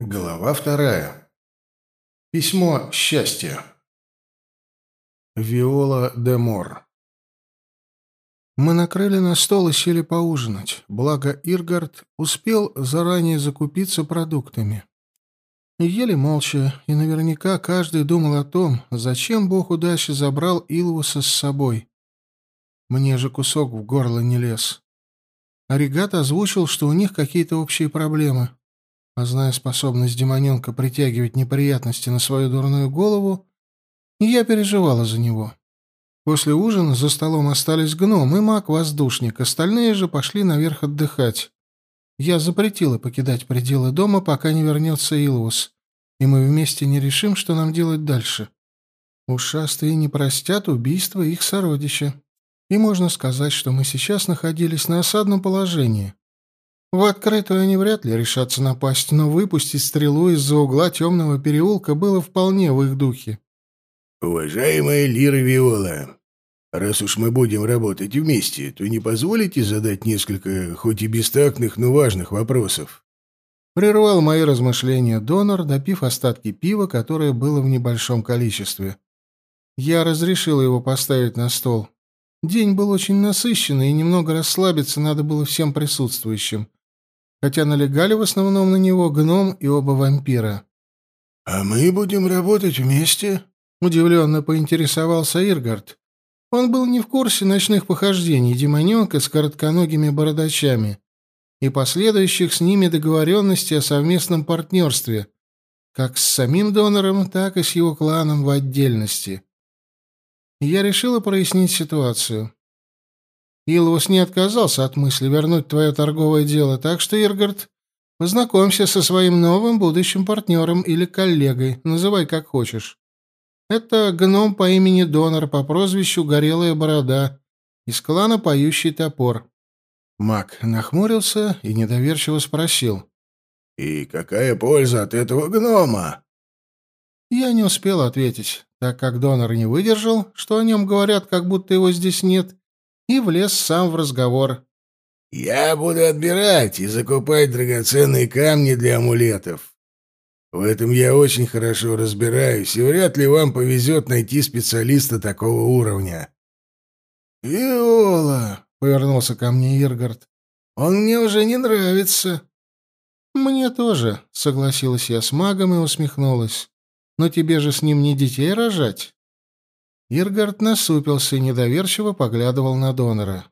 Глава вторая. Письмо счастья. Виола де Мор. Мы накрыли на стол и сели поужинать, благо Иргард успел заранее закупиться продуктами. Ели молча, и наверняка каждый думал о том, зачем Бог удачи забрал Илвуса с собой. Мне же кусок в горло не лез. Аригат озвучил, что у них какие-то общие проблемы — а зная способность демоненка притягивать неприятности на свою дурную голову, я переживала за него. После ужина за столом остались гном и маг-воздушник, остальные же пошли наверх отдыхать. Я запретила покидать пределы дома, пока не вернется Илвус, и мы вместе не решим, что нам делать дальше. Ушастые не простят убийства их сородича. И можно сказать, что мы сейчас находились на осадном положении. В открытую они вряд ли решатся напасть, но выпустить стрелу из-за угла темного переулка было вполне в их духе. «Уважаемая Лира Виола, раз уж мы будем работать вместе, то не позволите задать несколько, хоть и бестактных, но важных вопросов?» Прервал мои размышления донор, допив остатки пива, которое было в небольшом количестве. Я разрешил его поставить на стол. День был очень насыщенный, и немного расслабиться надо было всем присутствующим хотя налегали в основном на него гном и оба вампира. «А мы будем работать вместе?» — удивленно поинтересовался Иргард. Он был не в курсе ночных похождений демоненка с коротконогими бородачами и последующих с ними договоренностей о совместном партнерстве, как с самим донором, так и с его кланом в отдельности. Я решила прояснить ситуацию. Илвус не отказался от мысли вернуть твое торговое дело, так что, Иргард, познакомься со своим новым будущим партнером или коллегой, называй как хочешь. Это гном по имени Донор по прозвищу Горелая Борода из клана Поющий Топор. Мак нахмурился и недоверчиво спросил. «И какая польза от этого гнома?» Я не успел ответить, так как донор не выдержал, что о нем говорят, как будто его здесь нет, и влез сам в разговор. «Я буду отбирать и закупать драгоценные камни для амулетов. В этом я очень хорошо разбираюсь, и вряд ли вам повезет найти специалиста такого уровня». «Виола!» — повернулся ко мне Иргард. «Он мне уже не нравится». «Мне тоже», — согласилась я с магом и усмехнулась. «Но тебе же с ним не детей рожать». Иргард насупился и недоверчиво поглядывал на донора.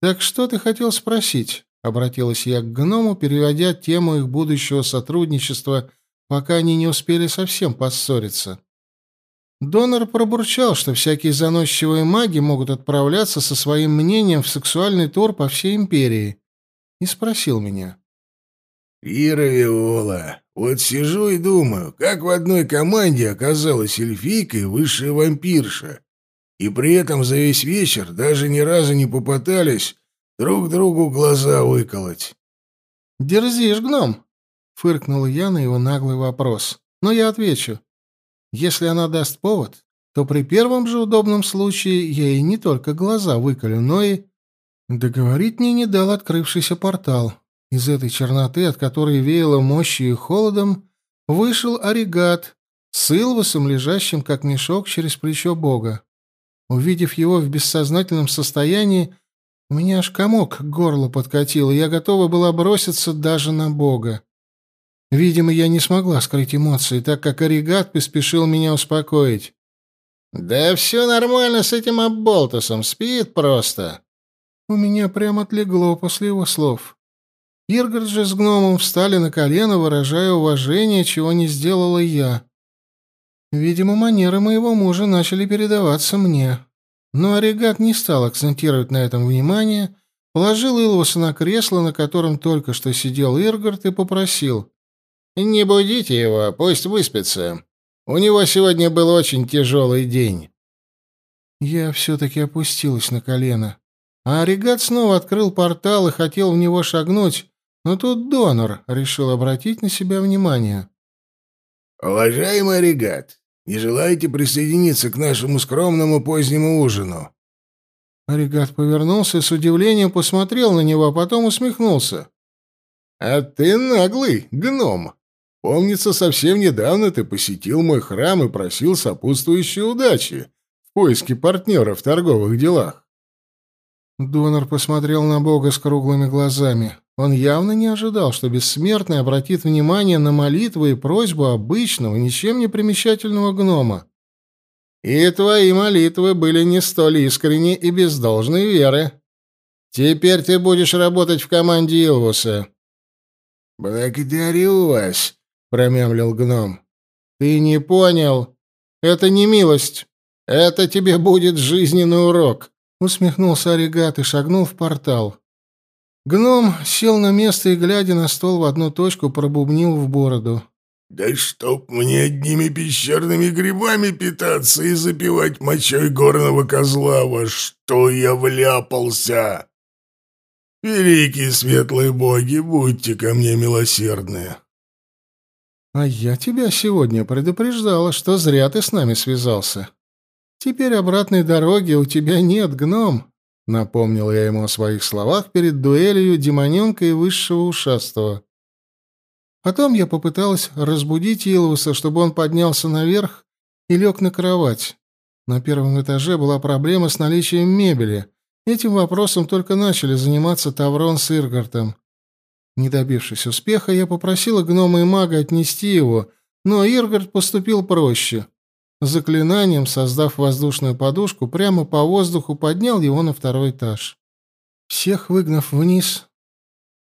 «Так что ты хотел спросить?» — обратилась я к гному, переводя тему их будущего сотрудничества, пока они не успели совсем поссориться. Донор пробурчал, что всякие заносчивые маги могут отправляться со своим мнением в сексуальный тур по всей империи, и спросил меня. «Ира Виола, вот сижу и думаю, как в одной команде оказалась эльфийка и высшая вампирша, и при этом за весь вечер даже ни разу не попытались друг другу глаза выколоть». «Дерзишь, гном?» — фыркнул я на его наглый вопрос. «Но я отвечу. Если она даст повод, то при первом же удобном случае я ей не только глаза выколю, но и...» Договорить мне не дал открывшийся портал. Из этой черноты, от которой веяло мощью и холодом, вышел оригат с Илвасом, лежащим как мешок через плечо бога. Увидев его в бессознательном состоянии, у меня аж комок к горлу подкатил, и я готова была броситься даже на бога. Видимо, я не смогла скрыть эмоции, так как оригат поспешил меня успокоить. «Да все нормально с этим обболтусом, спит просто». У меня прямо отлегло после его слов. Иргард же с гномом встали на колено, выражая уважение, чего не сделала я. Видимо, манеры моего мужа начали передаваться мне. Но Оригат не стал акцентировать на этом внимание, положил Илвуса на кресло, на котором только что сидел Иргард, и попросил. «Не будите его, пусть выспится. У него сегодня был очень тяжелый день». Я все-таки опустилась на колено. А Оригат снова открыл портал и хотел в него шагнуть, но тут донор решил обратить на себя внимание. «Уважаемый регат, не желаете присоединиться к нашему скромному позднему ужину?» Регат повернулся и с удивлением посмотрел на него, а потом усмехнулся. А ты наглый, гном. Помнится, совсем недавно ты посетил мой храм и просил сопутствующей удачи в поиске партнера в торговых делах. Донор посмотрел на Бога с круглыми глазами. Он явно не ожидал, что бессмертный обратит внимание на молитву и просьбу обычного, ничем не примечательного гнома. «И твои молитвы были не столь искренни и без должной веры. Теперь ты будешь работать в команде Илвуса». «Благодарю вас», — промямлил гном. «Ты не понял. Это не милость. Это тебе будет жизненный урок», — усмехнулся Оригат и шагнул в портал. Гном сел на место и, глядя на стол в одну точку, пробубнил в бороду. «Да чтоб мне одними пещерными грибами питаться и запивать мочой горного козла, во что я вляпался! Великие светлые боги, будьте ко мне милосердны!» «А я тебя сегодня предупреждала, что зря ты с нами связался. Теперь обратной дороги у тебя нет, гном», Напомнил я ему о своих словах перед дуэлью демоненка и высшего ушастого. Потом я попыталась разбудить Илвуса, чтобы он поднялся наверх и лег на кровать. На первом этаже была проблема с наличием мебели. Этим вопросом только начали заниматься Таврон с Иргартом. Не добившись успеха, я попросила гнома и мага отнести его, но Иргард поступил проще. Заклинанием, создав воздушную подушку, прямо по воздуху поднял его на второй этаж. Всех выгнав вниз,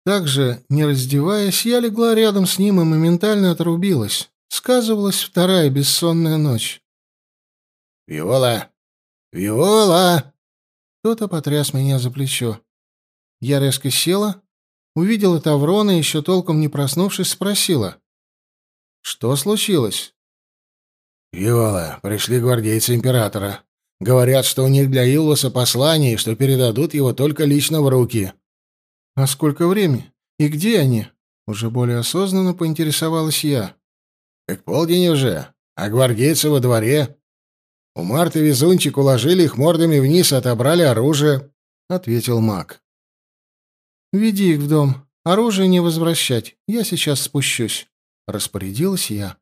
также, не раздеваясь, я легла рядом с ним и моментально отрубилась. Сказывалась вторая бессонная ночь. «Виола! Виола!» Кто-то потряс меня за плечо. Я резко села, увидела Таврона и, еще толком не проснувшись, спросила. «Что случилось?» «Виола, пришли гвардейцы императора. Говорят, что у них для Илваса послание, и что передадут его только лично в руки». «А сколько времени? И где они?» Уже более осознанно поинтересовалась я. «Так полдень уже, а гвардейцы во дворе. У Марты Везунчик уложили их мордами вниз отобрали оружие», — ответил маг. «Веди их в дом. Оружие не возвращать. Я сейчас спущусь», — распорядилась я.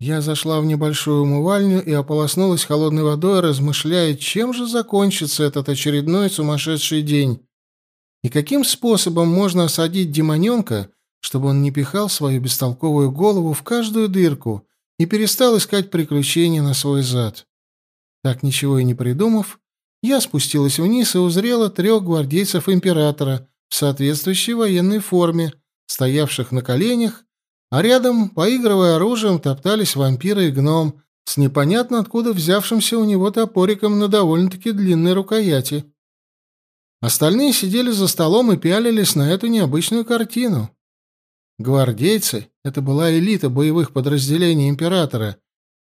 Я зашла в небольшую умывальню и ополоснулась холодной водой, размышляя, чем же закончится этот очередной сумасшедший день. И каким способом можно осадить демоненка, чтобы он не пихал свою бестолковую голову в каждую дырку и перестал искать приключения на свой зад. Так ничего и не придумав, я спустилась вниз и узрела трех гвардейцев императора в соответствующей военной форме, стоявших на коленях а рядом, поигрывая оружием, топтались вампиры и гном с непонятно откуда взявшимся у него топориком на довольно-таки длинной рукояти. Остальные сидели за столом и пялились на эту необычную картину. Гвардейцы — это была элита боевых подразделений императора,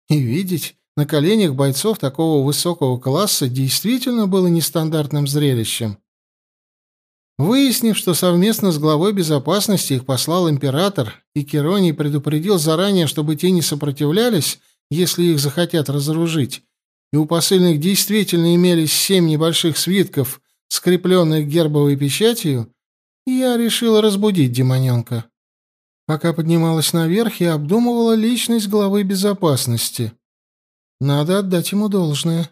и видеть на коленях бойцов такого высокого класса действительно было нестандартным зрелищем. Выяснив, что совместно с главой безопасности их послал император, и Кероний предупредил заранее, чтобы те не сопротивлялись, если их захотят разоружить, и у посыльных действительно имелись семь небольших свитков, скрепленных гербовой печатью, я решила разбудить демоненка. Пока поднималась наверх, я обдумывала личность главы безопасности. Надо отдать ему должное.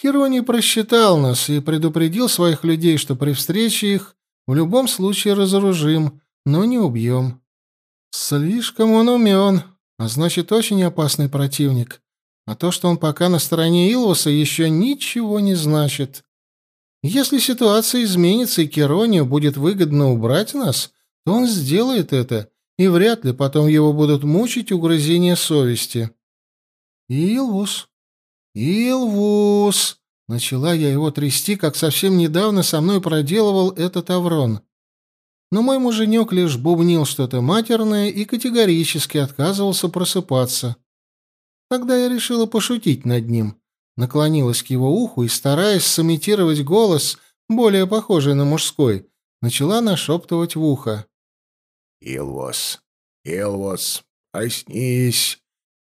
Хероний просчитал нас и предупредил своих людей, что при встрече их в любом случае разоружим, но не убьем. Слишком он умен, а значит, очень опасный противник. А то, что он пока на стороне Илвуса, еще ничего не значит. Если ситуация изменится и Керонию будет выгодно убрать нас, то он сделает это, и вряд ли потом его будут мучить угрызения совести. Илвус, «Илвус!» — начала я его трясти, как совсем недавно со мной проделывал этот Аврон. Но мой муженек лишь бубнил что-то матерное и категорически отказывался просыпаться. Тогда я решила пошутить над ним, наклонилась к его уху и, стараясь сымитировать голос, более похожий на мужской, начала нашептывать в ухо. «Илвус, Илвус, проснись!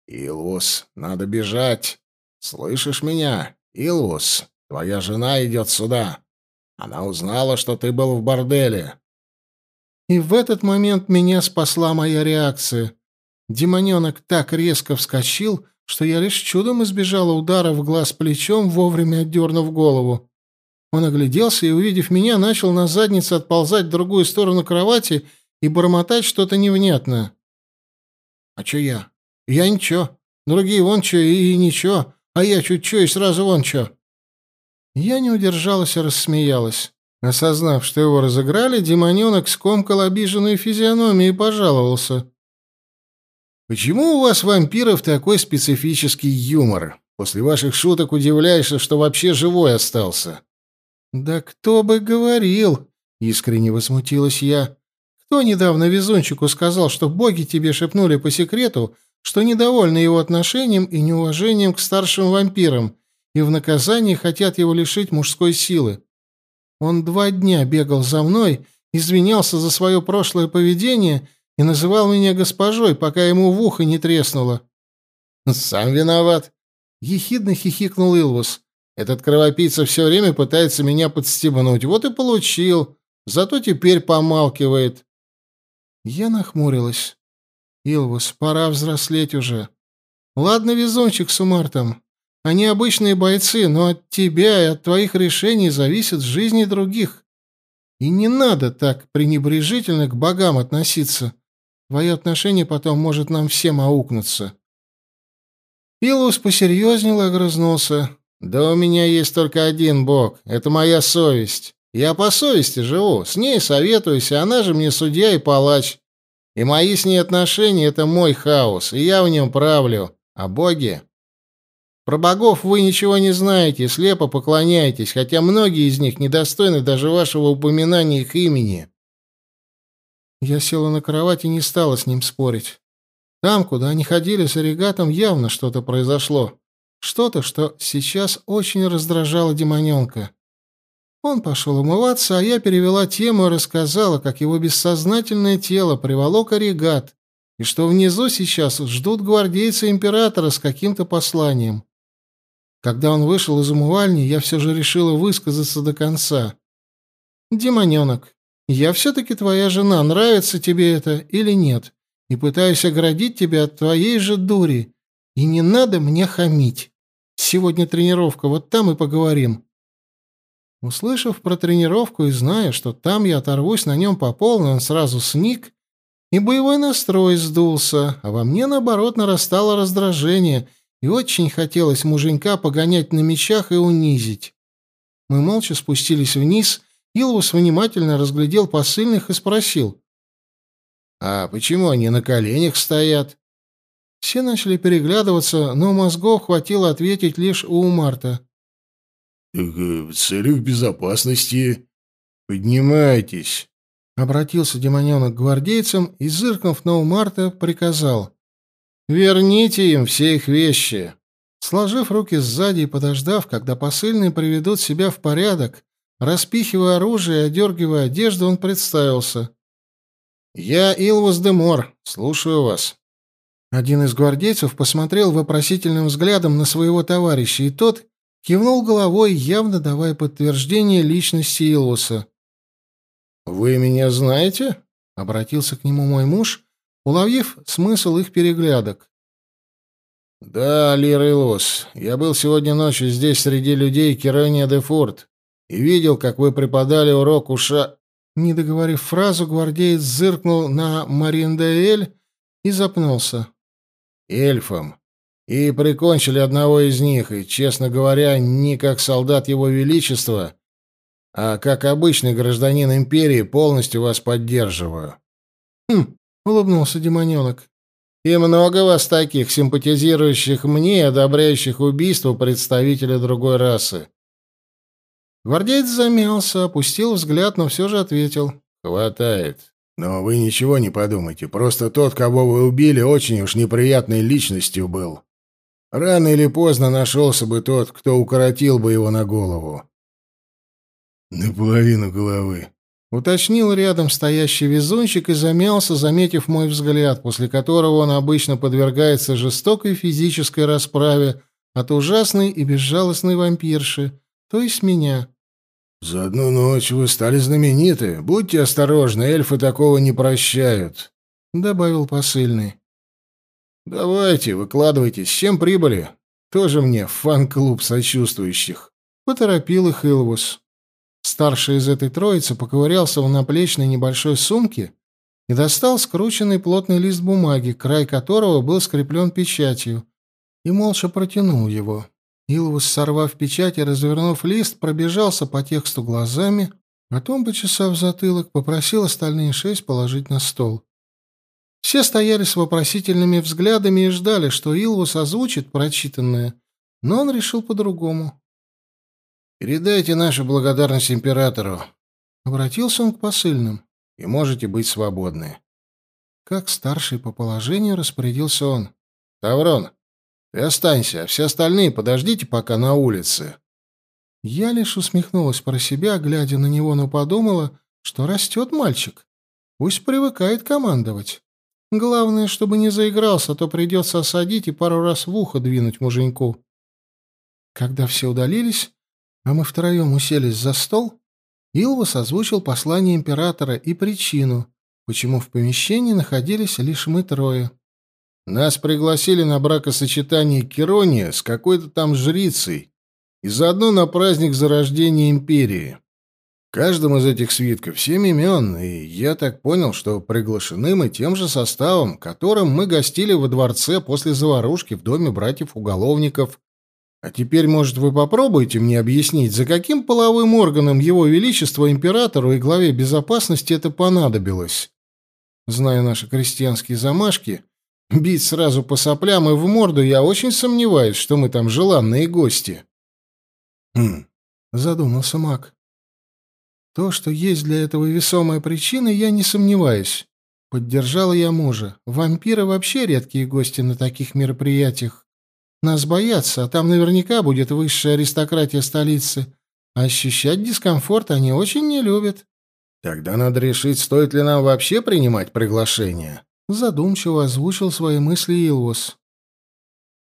Илвус, надо бежать! «Слышишь меня, Илвус? Твоя жена идет сюда. Она узнала, что ты был в борделе». И в этот момент меня спасла моя реакция. Демоненок так резко вскочил, что я лишь чудом избежала удара в глаз плечом, вовремя отдернув голову. Он огляделся и, увидев меня, начал на заднице отползать в другую сторону кровати и бормотать что-то невнятное. «А чё я? Я ничего. Другие вон чё и ничего. А я чуть чё и сразу вон чё». Я не удержалась и рассмеялась. Осознав, что его разыграли, демоненок скомкал обиженную физиономию и пожаловался. «Почему у вас, вампиров, такой специфический юмор? После ваших шуток удивляешься, что вообще живой остался». «Да кто бы говорил!» — искренне возмутилась я. «Кто недавно везунчику сказал, что боги тебе шепнули по секрету, что недовольны его отношением и неуважением к старшим вампирам, и в наказание хотят его лишить мужской силы? Он два дня бегал за мной, извинялся за свое прошлое поведение и называл меня госпожой, пока ему в ухо не треснуло». «Сам виноват!» — ехидно хихикнул Илвус. Этот кровопийца все время пытается меня подстебнуть. Вот и получил. Зато теперь помалкивает. Я нахмурилась. Илвус, пора взрослеть уже. Ладно, везунчик с Умартом. Они обычные бойцы, но от тебя и от твоих решений зависит жизни других. И не надо так пренебрежительно к богам относиться. Твое отношение потом может нам всем аукнуться. Илвус посерьезнел и огрызнулся. «Да у меня есть только один бог. Это моя совесть. Я по совести живу, с ней советуюсь, а она же мне судья и палач. И мои с ней отношения — это мой хаос, и я в нем правлю. А боги...» Про богов вы ничего не знаете, слепо поклоняетесь, хотя многие из них недостойны даже вашего упоминания их имени. Я села на кровать и не стала с ним спорить. Там, куда они ходили с оригатом, явно что-то произошло. Что-то, что сейчас очень раздражало демоненка. Он пошел умываться, а я перевела тему и рассказала, как его бессознательное тело приволок оригат, и что внизу сейчас ждут гвардейцы императора с каким-то посланием. Когда он вышел из умывальни, я все же решила высказаться до конца. «Демоненок, я все-таки твоя жена, нравится тебе это или нет, и пытаюсь оградить тебя от твоей же дури, и не надо мне хамить». Сегодня тренировка, вот там и поговорим». Услышав про тренировку и зная, что там я оторвусь на нем по полной, он сразу сник, и боевой настрой сдулся, а во мне, наоборот, нарастало раздражение, и очень хотелось муженька погонять на мечах и унизить. Мы молча спустились вниз, Илвус внимательно разглядел посыльных и спросил. «А почему они на коленях стоят?» Все начали переглядываться, но мозгов хватило ответить лишь у Марта. «Так э, в целях безопасности поднимайтесь», — обратился демоненок к гвардейцам и, зыркнув на Умарта, приказал. «Верните им все их вещи». Сложив руки сзади и подождав, когда посыльные приведут себя в порядок, распихивая оружие и одергивая одежду, он представился. «Я Илвус де Мор. Слушаю вас». Один из гвардейцев посмотрел вопросительным взглядом на своего товарища, и тот кивнул головой, явно давая подтверждение личности Илвуса. «Вы меня знаете?» — обратился к нему мой муж, уловив смысл их переглядок. «Да, Лир Илвус, я был сегодня ночью здесь среди людей Керения де Фурт и видел, как вы преподали урок уша...» Не договорив фразу, гвардеец зыркнул на Мариндаэль и запнулся эльфом, и прикончили одного из них, и, честно говоря, не как солдат его величества, а как обычный гражданин империи полностью вас поддерживаю. Хм, улыбнулся демоненок. И много вас таких, симпатизирующих мне и одобряющих убийство представителя другой расы. Гвардеец замялся, опустил взгляд, но все же ответил. «Хватает. Но вы ничего не подумайте, просто тот, кого вы убили, очень уж неприятной личностью был. Рано или поздно нашелся бы тот, кто укоротил бы его на голову. Наполовину головы. Уточнил рядом стоящий везунчик и замялся, заметив мой взгляд, после которого он обычно подвергается жестокой физической расправе от ужасной и безжалостной вампирши, то есть меня. За одну ночь вы стали знамениты. Будьте осторожны, эльфы такого не прощают, добавил посыльный. Давайте, выкладывайте, с чем прибыли? Тоже мне фан-клуб сочувствующих. Поторопил их Илвус. Старший из этой троицы поковырялся в наплечной небольшой сумке и достал скрученный плотный лист бумаги, край которого был скреплен печатью, и молча протянул его. Илвус, сорвав печать и развернув лист, пробежался по тексту глазами, потом, почесав затылок, попросил остальные шесть положить на стол. Все стояли с вопросительными взглядами и ждали, что Илвус озвучит прочитанное, но он решил по-другому. «Передайте нашу благодарность императору», — обратился он к посыльным, — «и можете быть свободны». Как старший по положению распорядился он. «Таврон, ты останься, а все остальные подождите пока на улице». Я лишь усмехнулась про себя, глядя на него, но подумала, что растет мальчик. Пусть привыкает командовать. Главное, чтобы не заигрался, а то придется осадить и пару раз в ухо двинуть муженьку. Когда все удалились, а мы втроем уселись за стол, Илвус озвучил послание императора и причину, почему в помещении находились лишь мы трое. Нас пригласили на бракосочетание Керония с какой-то там жрицей и заодно на праздник зарождения империи. Каждым из этих свитков семь имен, и я так понял, что приглашены мы тем же составом, которым мы гостили во дворце после заварушки в доме братьев-уголовников а теперь, может, вы попробуете мне объяснить, за каким половым органом его величества императору и главе безопасности это понадобилось? Зная наши крестьянские замашки, бить сразу по соплям и в морду я очень сомневаюсь, что мы там желанные гости. Хм, задумался маг. То, что есть для этого весомая причина, я не сомневаюсь. Поддержала я мужа. Вампиры вообще редкие гости на таких мероприятиях. Нас боятся, а там наверняка будет высшая аристократия столицы. Ощущать дискомфорт они очень не любят. Тогда надо решить, стоит ли нам вообще принимать приглашение. Задумчиво озвучил свои мысли Илвус.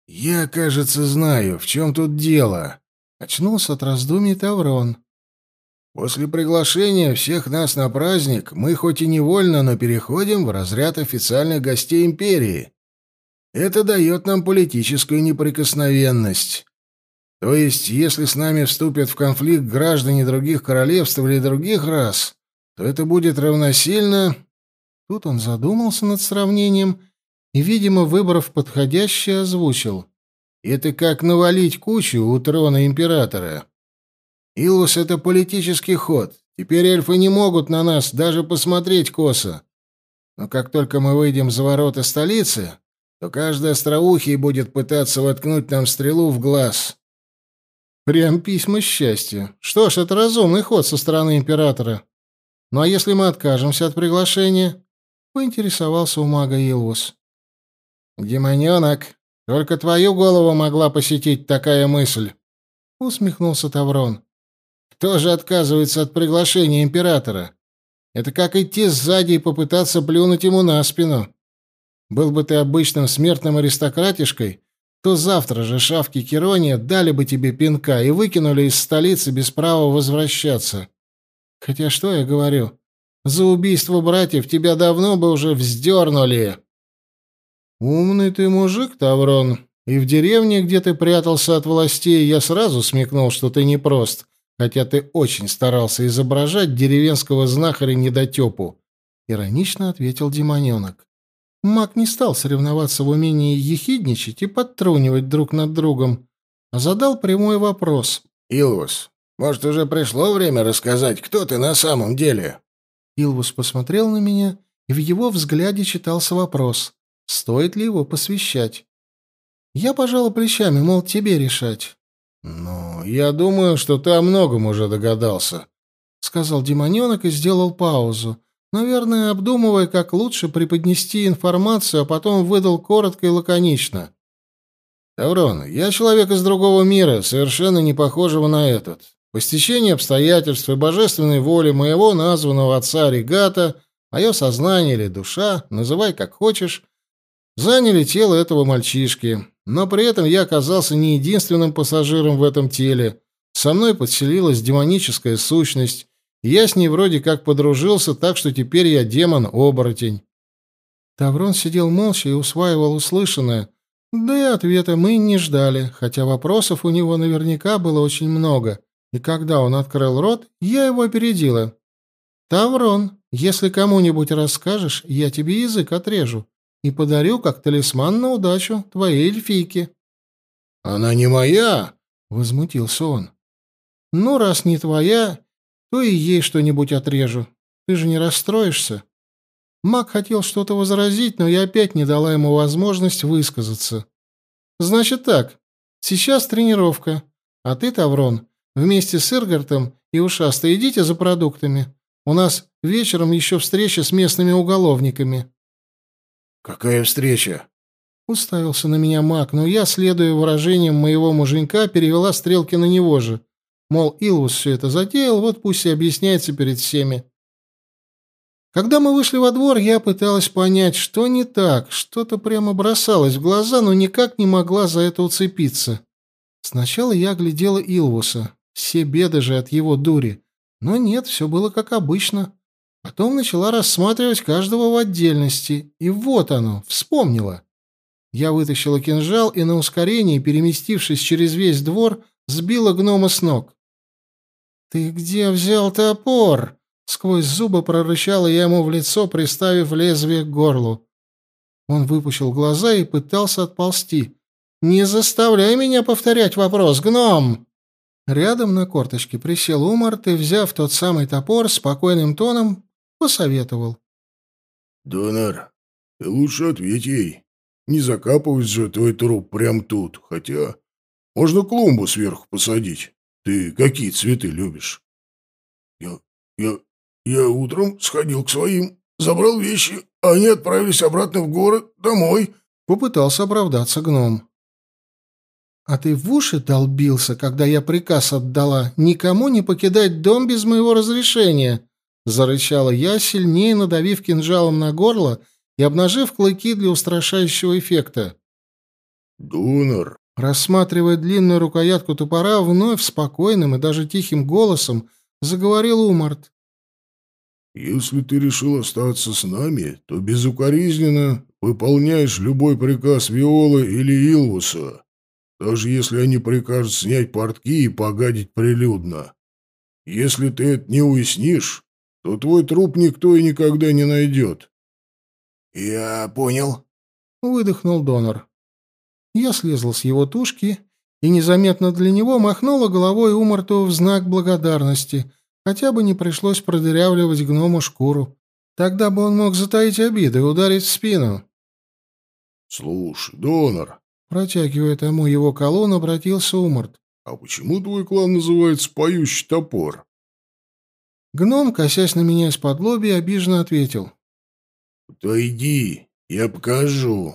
«Я, кажется, знаю, в чем тут дело», — очнулся от раздумий Таврон. «После приглашения всех нас на праздник мы хоть и невольно, но переходим в разряд официальных гостей империи. Это дает нам политическую неприкосновенность. То есть, если с нами вступят в конфликт граждане других королевств или других рас, то это будет равносильно... Тут он задумался над сравнением и, видимо, выбрав подходящее, озвучил. Это как навалить кучу у трона императора. Илус — это политический ход. Теперь эльфы не могут на нас даже посмотреть косо. Но как только мы выйдем за ворота столицы, то каждый остроухий будет пытаться воткнуть нам стрелу в глаз. Прям письма счастья. Что ж, это разумный ход со стороны императора. Ну а если мы откажемся от приглашения? Поинтересовался у мага Илвус. Демоненок, только твою голову могла посетить такая мысль. Усмехнулся Таврон. Кто же отказывается от приглашения императора? Это как идти сзади и попытаться плюнуть ему на спину. Был бы ты обычным смертным аристократишкой, то завтра же шавки Керония дали бы тебе пинка и выкинули из столицы без права возвращаться. Хотя что я говорю? За убийство братьев тебя давно бы уже вздернули. Умный ты мужик, Таврон. И в деревне, где ты прятался от властей, я сразу смекнул, что ты непрост, хотя ты очень старался изображать деревенского знахаря-недотепу. Иронично ответил демоненок. Маг не стал соревноваться в умении ехидничать и подтрунивать друг над другом, а задал прямой вопрос. «Илвус, может, уже пришло время рассказать, кто ты на самом деле?» Илвус посмотрел на меня, и в его взгляде читался вопрос, стоит ли его посвящать. Я пожала плечами, мол, тебе решать. «Ну, я думаю, что ты о многом уже догадался», — сказал демоненок и сделал паузу, Наверное, обдумывая, как лучше преподнести информацию, а потом выдал коротко и лаконично. «Таврон, я человек из другого мира, совершенно не похожего на этот. По стечению обстоятельств и божественной воли моего названного отца Регата, мое сознание или душа, называй как хочешь, заняли тело этого мальчишки, но при этом я оказался не единственным пассажиром в этом теле. Со мной подселилась демоническая сущность, и я с ней вроде как подружился, так что теперь я демон-оборотень. Таврон сидел молча и усваивал услышанное, да и ответа мы не ждали, хотя вопросов у него наверняка было очень много, и когда он открыл рот, я его опередила. «Таврон, если кому-нибудь расскажешь, я тебе язык отрежу и подарю как талисман на удачу твоей эльфийке». «Она не моя!» — возмутился он. «Ну, раз не твоя, то и ей что-нибудь отрежу. Ты же не расстроишься?» Мак хотел что-то возразить, но я опять не дала ему возможность высказаться. «Значит так, сейчас тренировка, а ты, Таврон, вместе с Иргартом и Ушастой идите за продуктами. У нас вечером еще встреча с местными уголовниками». «Какая встреча?» Уставился на меня маг, но я, следуя выражениям моего муженька, перевела стрелки на него же. Мол, Илвус все это затеял, вот пусть и объясняется перед всеми. Когда мы вышли во двор, я пыталась понять, что не так, что-то прямо бросалось в глаза, но никак не могла за это уцепиться. Сначала я глядела Илвуса, все беды же от его дури. Но нет, все было как обычно. Потом начала рассматривать каждого в отдельности, и вот оно, вспомнила. Я вытащила кинжал и на ускорении, переместившись через весь двор, сбила гнома с ног. «Ты где взял топор?» Сквозь зубы прорычала я ему в лицо, приставив лезвие к горлу. Он выпучил глаза и пытался отползти. «Не заставляй меня повторять вопрос, гном!» Рядом на корточке присел Умарт и, взяв тот самый топор, спокойным тоном посоветовал. «Донор, ты лучше ответь ей. Не закапывать же твой труп прямо тут, хотя можно клумбу сверху посадить. Ты какие цветы любишь?» «Я... я... Я утром сходил к своим, забрал вещи, а они отправились обратно в город, домой. Попытался оправдаться гном. А ты в уши долбился, когда я приказ отдала никому не покидать дом без моего разрешения? Зарычала я, сильнее надавив кинжалом на горло и обнажив клыки для устрашающего эффекта. «Донор!» Рассматривая длинную рукоятку топора, вновь спокойным и даже тихим голосом заговорил Умарт. Если ты решил остаться с нами, то безукоризненно выполняешь любой приказ Виолы или Илвуса, даже если они прикажут снять портки и погадить прилюдно. Если ты это не уяснишь, то твой труп никто и никогда не найдет. — Я понял, — выдохнул донор. Я слезла с его тушки и незаметно для него махнула головой Умарту в знак благодарности, Хотя бы не пришлось продырявливать гному шкуру. Тогда бы он мог затаить обиды и ударить в спину. — Слушай, донор, — протягивая тому его колонн, обратился Умарт. — А почему твой клан называется «Поющий топор»? Гном, косясь на меня из-под лоби, обиженно ответил. — То иди, я покажу.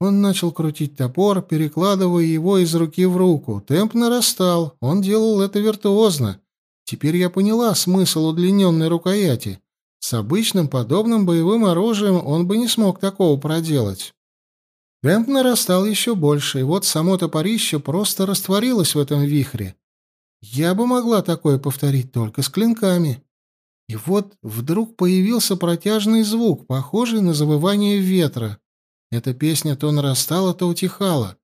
Он начал крутить топор, перекладывая его из руки в руку. Темп нарастал, он делал это виртуозно. Теперь я поняла смысл удлиненной рукояти. С обычным подобным боевым оружием он бы не смог такого проделать. Темп нарастал еще больше, и вот само топорище просто растворилось в этом вихре. Я бы могла такое повторить только с клинками. И вот вдруг появился протяжный звук, похожий на завывание ветра. Эта песня то нарастала, то утихала.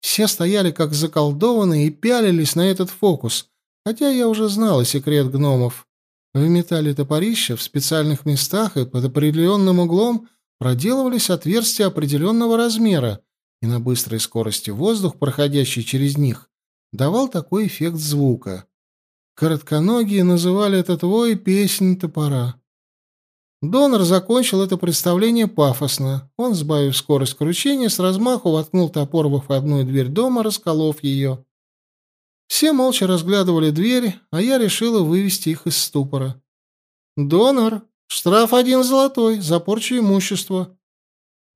Все стояли как заколдованные и пялились на этот фокус, Хотя я уже знала секрет гномов. В металле топорища в специальных местах и под определенным углом проделывались отверстия определенного размера, и на быстрой скорости воздух, проходящий через них, давал такой эффект звука. Коротконогие называли этот вой «песнь топора». Донор закончил это представление пафосно. Он, сбавив скорость кручения, с размаху воткнул топор во входную дверь дома, расколов ее. Все молча разглядывали дверь, а я решила вывести их из ступора. «Донор, штраф один золотой за порчу имущества».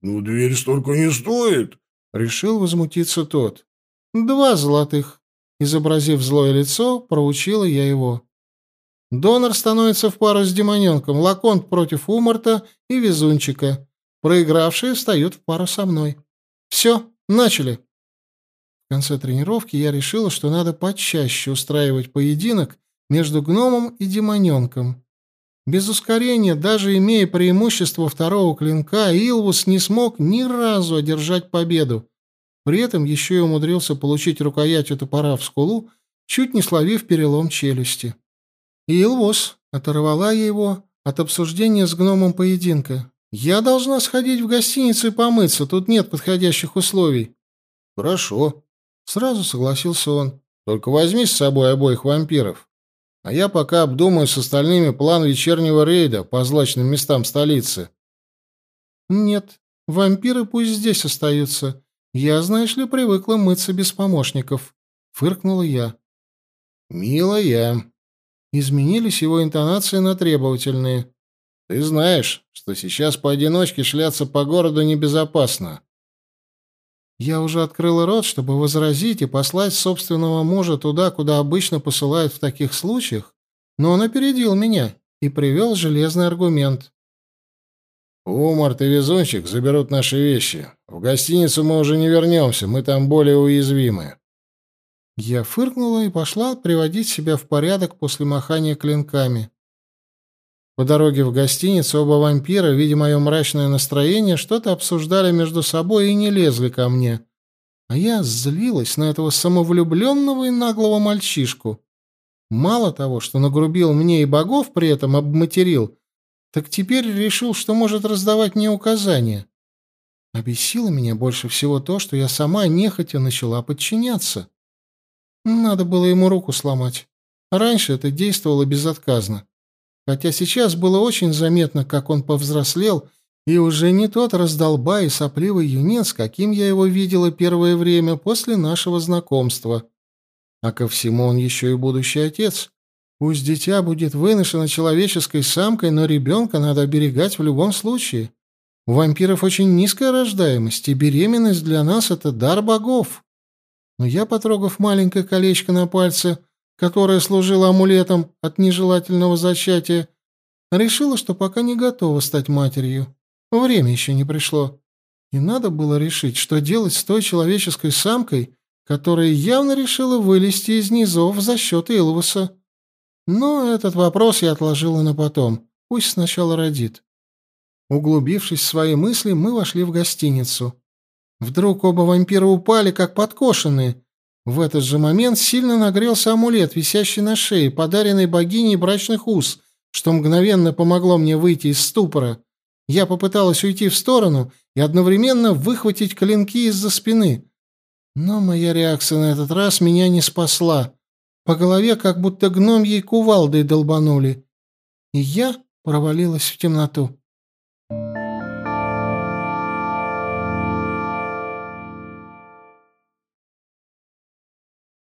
«Ну, дверь столько не стоит», — решил возмутиться тот. «Два золотых», — изобразив злое лицо, проучила я его. Донор становится в пару с демоненком, Лаконт против Умарта и Везунчика. Проигравший встает в пару со мной. Все, начали. конце тренировки я решила, что надо почаще устраивать поединок между гномом и демоненком. Без ускорения, даже имея преимущество второго клинка, Илвус не смог ни разу одержать победу. При этом еще и умудрился получить рукоятью топора в скулу, чуть не словив перелом челюсти. Илвус оторвала его от обсуждения с гномом поединка. «Я должна сходить в гостиницу и помыться, тут нет подходящих условий». «Хорошо», — сразу согласился он. «Только возьми с собой обоих вампиров. А я пока обдумаю с остальными план вечернего рейда по злачным местам столицы». «Нет, вампиры пусть здесь остаются. Я, знаешь ли, привыкла мыться без помощников», — фыркнула я. «Милая». Изменились его интонации на требовательные. «Ты знаешь, что сейчас поодиночке шляться по городу небезопасно». Я уже открыла рот, чтобы возразить и послать собственного мужа туда, куда обычно посылают в таких случаях, но он опередил меня и привел железный аргумент. «Умарт и Везунчик заберут наши вещи. В гостиницу мы уже не вернемся, мы там более уязвимы». Я фыркнула и пошла приводить себя в порядок после махания клинками. По дороге в гостиницу оба вампира, видя мое мрачное настроение, что-то обсуждали между собой и не лезли ко мне. А я злилась на этого самовлюбленного и наглого мальчишку. Мало того, что нагрубил мне и богов при этом обматерил, так теперь решил, что может раздавать мне указания. Обесило меня больше всего то, что я сама нехотя начала подчиняться. Надо было ему руку сломать. Раньше это действовало безотказно. Хотя сейчас было очень заметно, как он повзрослел, и уже не тот раздолбай и сопливый юнец, каким я его видела первое время после нашего знакомства. А ко всему он еще и будущий отец. Пусть дитя будет выношено человеческой самкой, но ребенка надо оберегать в любом случае. У вампиров очень низкая рождаемость, и беременность для нас — это дар богов. Но я, потрогав маленькое колечко на пальце, которое служило амулетом от нежелательного зачатия, решила, что пока не готова стать матерью. Время еще не пришло. И надо было решить, что делать с той человеческой самкой, которая явно решила вылезти из низов за счет Илвуса. Но этот вопрос я отложила на потом. Пусть сначала родит. Углубившись в свои мысли, мы вошли в гостиницу. Вдруг оба вампира упали, как подкошенные. В этот же момент сильно нагрелся амулет, висящий на шее, подаренный богиней брачных уз, что мгновенно помогло мне выйти из ступора. Я попыталась уйти в сторону и одновременно выхватить клинки из-за спины. Но моя реакция на этот раз меня не спасла. По голове как будто гномьей кувалдой долбанули. И я провалилась в темноту.